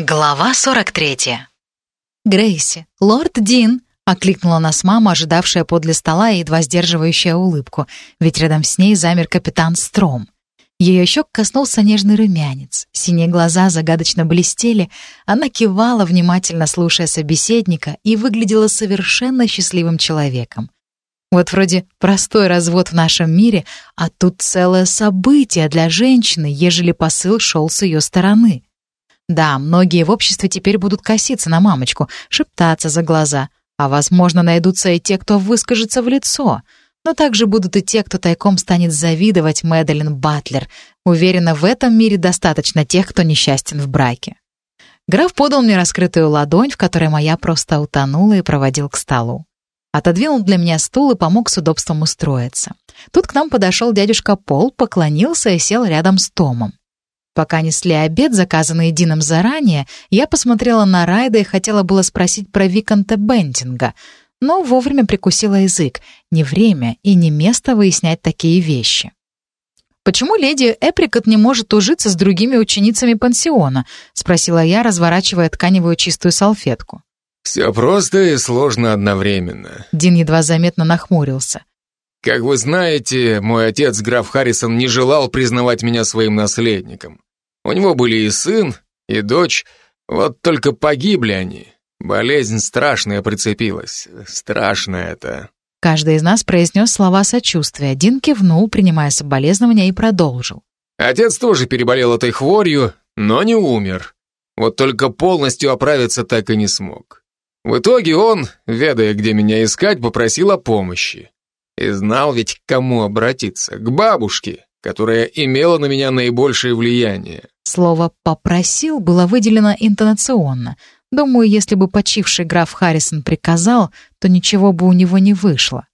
Глава 43. «Грейси, лорд Дин!» — окликнула нас мама, ожидавшая подле стола и едва сдерживающая улыбку, ведь рядом с ней замер капитан Стром. Ее щек коснулся нежный румянец, синие глаза загадочно блестели, она кивала, внимательно слушая собеседника, и выглядела совершенно счастливым человеком. Вот вроде простой развод в нашем мире, а тут целое событие для женщины, ежели посыл шел с ее стороны. Да, многие в обществе теперь будут коситься на мамочку, шептаться за глаза, а, возможно, найдутся и те, кто выскажется в лицо. Но также будут и те, кто тайком станет завидовать Мэдалин Батлер. Уверена, в этом мире достаточно тех, кто несчастен в браке. Граф подал мне раскрытую ладонь, в которой моя просто утонула и проводил к столу. Отодвинул для меня стул и помог с удобством устроиться. Тут к нам подошел дядюшка Пол, поклонился и сел рядом с Томом. Пока несли обед, заказанный Дином заранее, я посмотрела на Райда и хотела было спросить про Виконта Бентинга, но вовремя прикусила язык. Не время и не место выяснять такие вещи. «Почему леди Эприкот не может ужиться с другими ученицами пансиона?» — спросила я, разворачивая тканевую чистую салфетку. «Все просто и сложно одновременно». Дин едва заметно нахмурился. «Как вы знаете, мой отец, граф Харрисон, не желал признавать меня своим наследником. У него были и сын, и дочь, вот только погибли они. Болезнь страшная прицепилась. Страшно это. Каждый из нас произнес слова сочувствия. Дин кивнул, принимая соболезнования, и продолжил. Отец тоже переболел этой хворью, но не умер. Вот только полностью оправиться так и не смог. В итоге он, ведая, где меня искать, попросил о помощи. И знал ведь, к кому обратиться. К бабушке, которая имела на меня наибольшее влияние. Слово «попросил» было выделено интонационно. Думаю, если бы почивший граф Харрисон приказал, то ничего бы у него не вышло.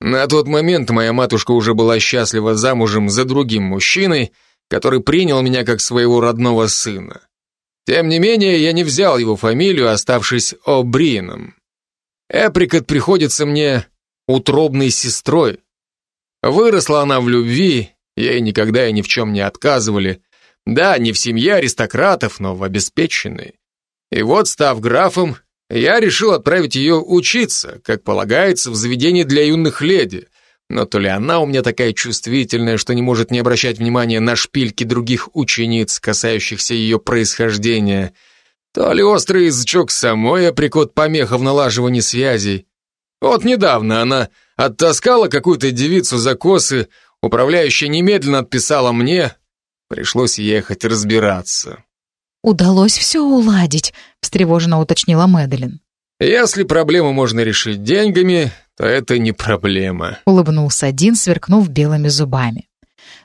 На тот момент моя матушка уже была счастлива замужем за другим мужчиной, который принял меня как своего родного сына. Тем не менее, я не взял его фамилию, оставшись О'Бриеном. Эприкот приходится мне утробной сестрой. Выросла она в любви, ей никогда и ни в чем не отказывали, да, не в семье аристократов, но в обеспеченной. И вот, став графом, я решил отправить ее учиться, как полагается, в заведении для юных леди. Но то ли она у меня такая чувствительная, что не может не обращать внимания на шпильки других учениц, касающихся ее происхождения, то ли острый язычок самой априкот помеха в налаживании связей. Вот недавно она оттаскала какую-то девицу за косы, управляющая немедленно отписала мне, Пришлось ехать разбираться. «Удалось все уладить», — встревоженно уточнила Мэдалин. «Если проблему можно решить деньгами, то это не проблема», — улыбнулся Дин, сверкнув белыми зубами.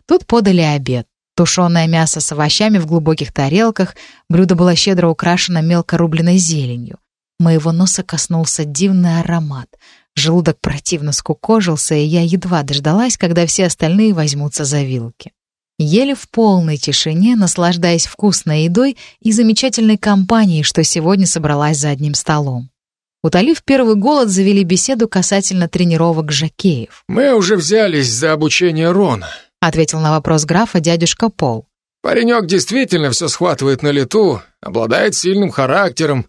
Тут подали обед. Тушеное мясо с овощами в глубоких тарелках, блюдо было щедро украшено мелко рубленной зеленью. Моего носа коснулся дивный аромат. Желудок противно скукожился, и я едва дождалась, когда все остальные возьмутся за вилки. Ели в полной тишине, наслаждаясь вкусной едой и замечательной компанией, что сегодня собралась за одним столом. Утолив первый голод, завели беседу касательно тренировок жакеев. «Мы уже взялись за обучение Рона», — ответил на вопрос графа дядюшка Пол. «Паренек действительно все схватывает на лету, обладает сильным характером.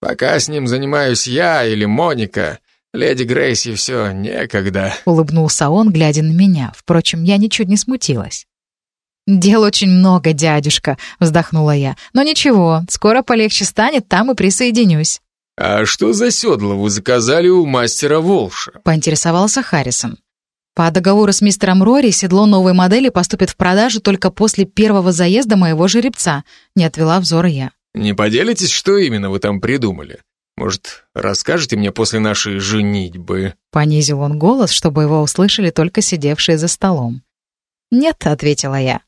Пока с ним занимаюсь я или Моника, леди Грейси все некогда». Улыбнулся он, глядя на меня. Впрочем, я ничуть не смутилась. «Дел очень много, дядюшка», — вздохнула я. «Но ничего, скоро полегче станет, там и присоединюсь». «А что за седло вы заказали у мастера Волша?» — поинтересовался Харрисон. «По договору с мистером Рори седло новой модели поступит в продажу только после первого заезда моего жеребца», — не отвела взора я. «Не поделитесь, что именно вы там придумали? Может, расскажете мне после нашей женитьбы?» Понизил он голос, чтобы его услышали только сидевшие за столом. «Нет», — ответила я.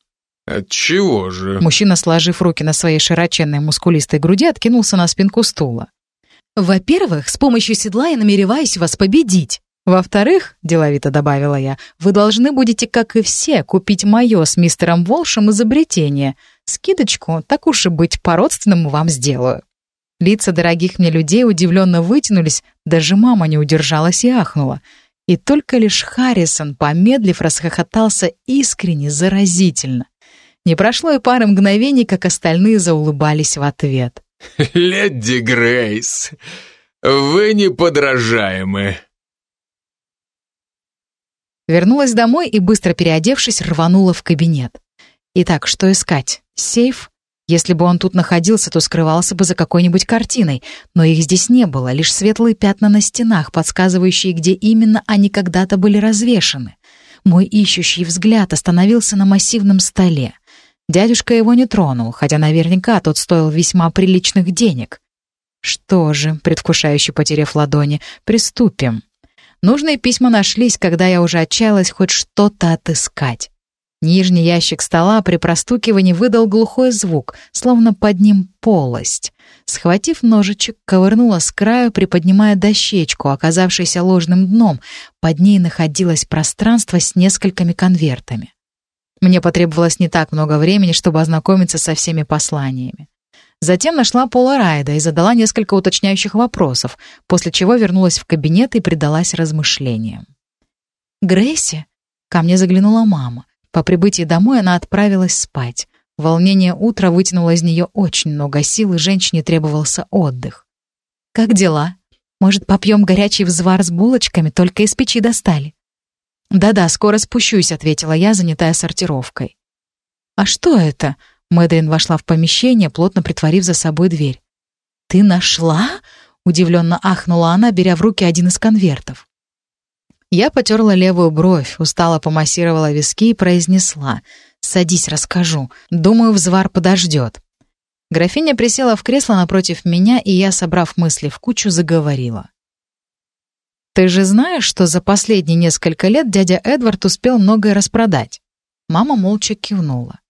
«Отчего же?» Мужчина, сложив руки на своей широченной мускулистой груди, откинулся на спинку стула. «Во-первых, с помощью седла я намереваюсь вас победить. Во-вторых, — деловито добавила я, — вы должны будете, как и все, купить мое с мистером Волшем изобретение. Скидочку, так уж и быть, по-родственному вам сделаю». Лица дорогих мне людей удивленно вытянулись, даже мама не удержалась и ахнула. И только лишь Харрисон, помедлив, расхохотался искренне, заразительно. Не прошло и пары мгновений, как остальные заулыбались в ответ. «Леди Грейс, вы неподражаемы!» Вернулась домой и, быстро переодевшись, рванула в кабинет. Итак, что искать? Сейф? Если бы он тут находился, то скрывался бы за какой-нибудь картиной, но их здесь не было, лишь светлые пятна на стенах, подсказывающие, где именно они когда-то были развешаны. Мой ищущий взгляд остановился на массивном столе. Дядюшка его не тронул, хотя наверняка тот стоил весьма приличных денег. Что же, предвкушающе потеряв ладони, приступим. Нужные письма нашлись, когда я уже отчаялась хоть что-то отыскать. Нижний ящик стола при простукивании выдал глухой звук, словно под ним полость. Схватив ножичек, ковырнула с краю, приподнимая дощечку, оказавшейся ложным дном. Под ней находилось пространство с несколькими конвертами. Мне потребовалось не так много времени, чтобы ознакомиться со всеми посланиями. Затем нашла Пола Райда и задала несколько уточняющих вопросов, после чего вернулась в кабинет и предалась размышлениям. «Грейси?» — ко мне заглянула мама. По прибытии домой она отправилась спать. Волнение утра вытянуло из нее очень много сил, и женщине требовался отдых. «Как дела? Может, попьем горячий взвар с булочками, только из печи достали?» «Да-да, скоро спущусь», — ответила я, занятая сортировкой. «А что это?» Мэдрин вошла в помещение, плотно притворив за собой дверь. «Ты нашла?» — удивленно ахнула она, беря в руки один из конвертов. Я потерла левую бровь, устало помассировала виски и произнесла. «Садись, расскажу. Думаю, взвар подождет». Графиня присела в кресло напротив меня, и я, собрав мысли в кучу, заговорила. «Ты же знаешь, что за последние несколько лет дядя Эдвард успел многое распродать?» Мама молча кивнула.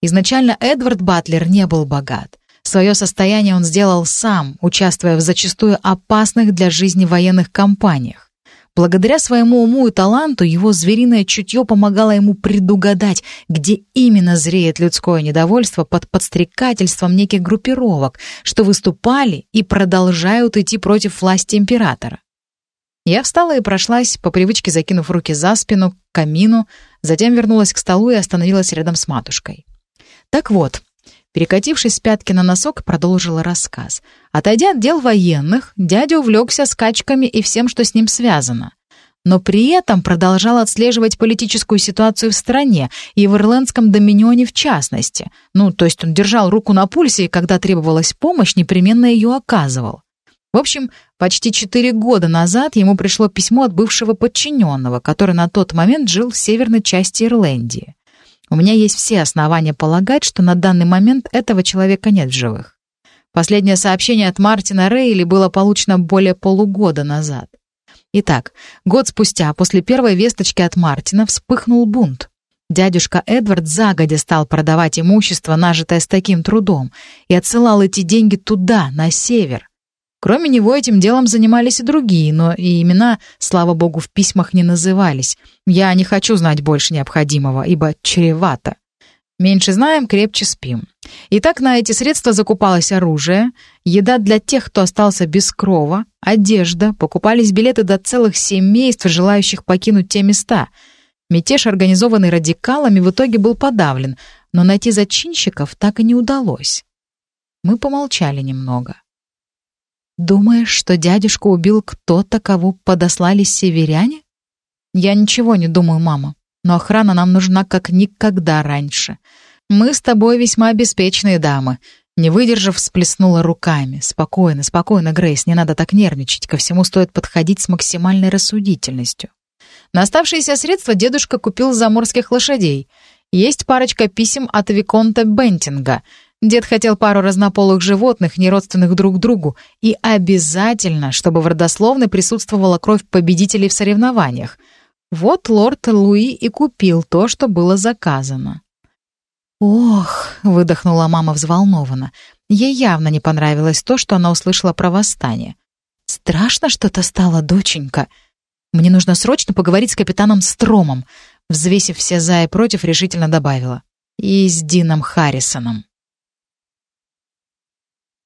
Изначально Эдвард Батлер не был богат. Свое состояние он сделал сам, участвуя в зачастую опасных для жизни военных кампаниях. Благодаря своему уму и таланту его звериное чутье помогало ему предугадать, где именно зреет людское недовольство под подстрекательством неких группировок, что выступали и продолжают идти против власти императора. Я встала и прошлась, по привычке закинув руки за спину, к камину, затем вернулась к столу и остановилась рядом с матушкой. Так вот, перекатившись с пятки на носок, продолжила рассказ. Отойдя от дел военных, дядя увлекся скачками и всем, что с ним связано. Но при этом продолжал отслеживать политическую ситуацию в стране и в ирландском доминионе в частности. Ну, то есть он держал руку на пульсе и, когда требовалась помощь, непременно ее оказывал. В общем, почти четыре года назад ему пришло письмо от бывшего подчиненного, который на тот момент жил в северной части Ирландии. У меня есть все основания полагать, что на данный момент этого человека нет в живых. Последнее сообщение от Мартина Рейли было получено более полугода назад. Итак, год спустя, после первой весточки от Мартина, вспыхнул бунт. Дядюшка Эдвард загодя стал продавать имущество, нажитое с таким трудом, и отсылал эти деньги туда, на север. Кроме него этим делом занимались и другие, но и имена, слава богу, в письмах не назывались. Я не хочу знать больше необходимого, ибо чревато. Меньше знаем, крепче спим. Итак, на эти средства закупалось оружие, еда для тех, кто остался без крова, одежда, покупались билеты до целых семейств, желающих покинуть те места. Мятеж, организованный радикалами, в итоге был подавлен, но найти зачинщиков так и не удалось. Мы помолчали немного. «Думаешь, что дядюшку убил кто-то, кого подослали северяне?» «Я ничего не думаю, мама, но охрана нам нужна как никогда раньше. Мы с тобой весьма обеспеченные дамы». Не выдержав, всплеснула руками. «Спокойно, спокойно, Грейс, не надо так нервничать. Ко всему стоит подходить с максимальной рассудительностью». На оставшиеся средства дедушка купил заморских лошадей. Есть парочка писем от Виконта Бентинга — Дед хотел пару разнополых животных, неродственных друг другу, и обязательно, чтобы в родословной присутствовала кровь победителей в соревнованиях. Вот лорд Луи и купил то, что было заказано. «Ох», — выдохнула мама взволнованно, ей явно не понравилось то, что она услышала про восстание. «Страшно что-то стало, доченька. Мне нужно срочно поговорить с капитаном Стромом», взвесив все за и против, решительно добавила. «И с Дином Харрисоном».